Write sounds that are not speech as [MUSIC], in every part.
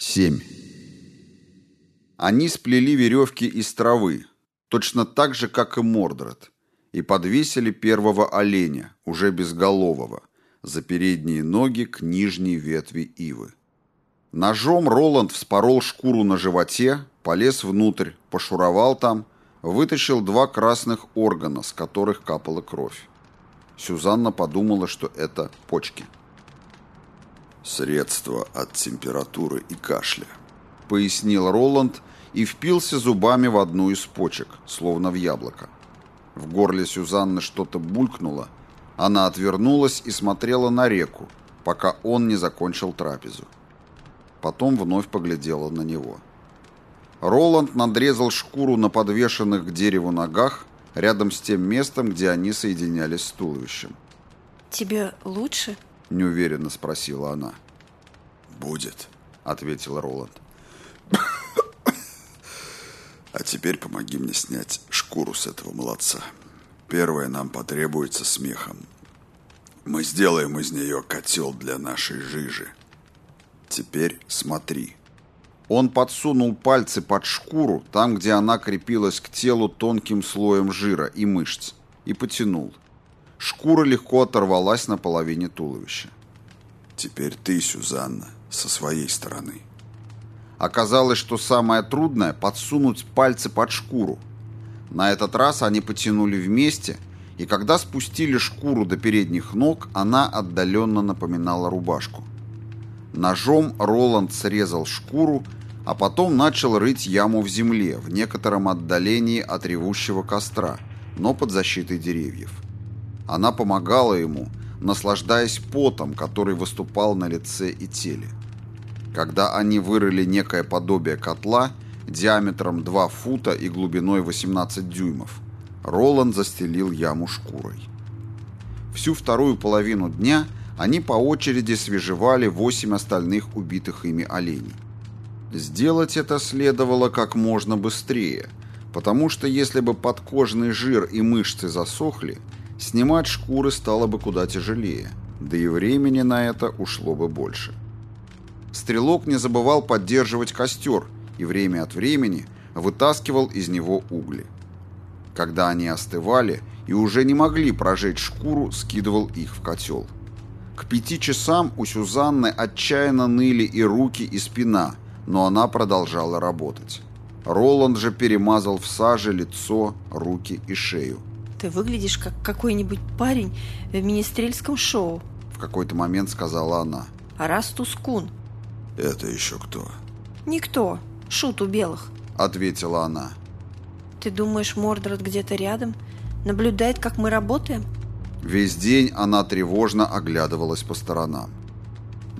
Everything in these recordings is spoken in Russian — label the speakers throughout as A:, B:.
A: 7. Они сплели веревки из травы, точно так же, как и Мордред, и подвесили первого оленя, уже безголового, за передние ноги к нижней ветви ивы. Ножом Роланд вспорол шкуру на животе, полез внутрь, пошуровал там, вытащил два красных органа, с которых капала кровь. Сюзанна подумала, что это почки.
B: «Средство от температуры и кашля», —
A: пояснил Роланд и впился зубами в одну из почек, словно в яблоко. В горле Сюзанны что-то булькнуло, она отвернулась и смотрела на реку, пока он не закончил трапезу. Потом вновь поглядела на него. Роланд надрезал шкуру на подвешенных к дереву ногах рядом с тем местом, где они соединялись с туловищем.
C: «Тебе лучше?»
A: — неуверенно спросила она.
B: «Будет», —
A: ответил Роланд. [COUGHS]
B: «А теперь помоги мне снять шкуру с этого молодца. Первое нам потребуется смехом. Мы сделаем из нее котел для нашей жижи. Теперь смотри».
A: Он подсунул пальцы под шкуру, там, где она крепилась к телу тонким слоем жира и мышц, и потянул. Шкура легко оторвалась на половине туловища.
B: «Теперь ты, Сюзанна, со своей стороны».
A: Оказалось, что самое трудное – подсунуть пальцы под шкуру. На этот раз они потянули вместе, и когда спустили шкуру до передних ног, она отдаленно напоминала рубашку. Ножом Роланд срезал шкуру, а потом начал рыть яму в земле в некотором отдалении от ревущего костра, но под защитой деревьев. Она помогала ему, наслаждаясь потом, который выступал на лице и теле. Когда они вырыли некое подобие котла диаметром 2 фута и глубиной 18 дюймов, Роланд застелил яму шкурой. Всю вторую половину дня они по очереди свежевали восемь остальных убитых ими оленей. Сделать это следовало как можно быстрее, потому что если бы подкожный жир и мышцы засохли, Снимать шкуры стало бы куда тяжелее, да и времени на это ушло бы больше. Стрелок не забывал поддерживать костер и время от времени вытаскивал из него угли. Когда они остывали и уже не могли прожечь шкуру, скидывал их в котел. К пяти часам у Сюзанны отчаянно ныли и руки, и спина, но она продолжала работать. Роланд же перемазал в саже лицо, руки и шею.
C: Ты выглядишь как какой-нибудь парень в министрельском шоу.
A: В какой-то момент сказала она.
C: Арастус Кун.
B: Это еще кто?
C: Никто. Шут у белых.
A: Ответила она.
C: Ты думаешь, Мордред где-то рядом? Наблюдает, как мы работаем?
A: Весь день она тревожно оглядывалась по сторонам.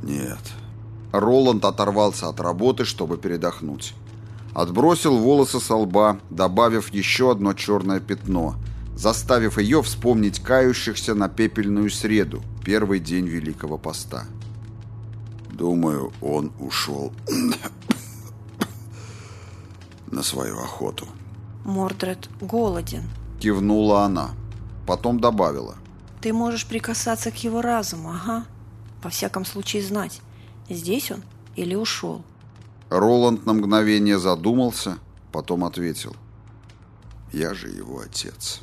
B: Нет.
A: Роланд оторвался от работы, чтобы передохнуть. Отбросил волосы со лба, добавив еще одно черное пятно – заставив ее вспомнить кающихся на пепельную среду, первый день Великого Поста.
B: Думаю, он ушел [COUGHS] на свою охоту.
C: Мордред голоден.
A: Кивнула она. Потом добавила.
C: Ты можешь прикасаться к его разуму, ага. Во всяком случае знать, здесь он или ушел.
A: Роланд на мгновение задумался, потом ответил.
B: Я же его отец.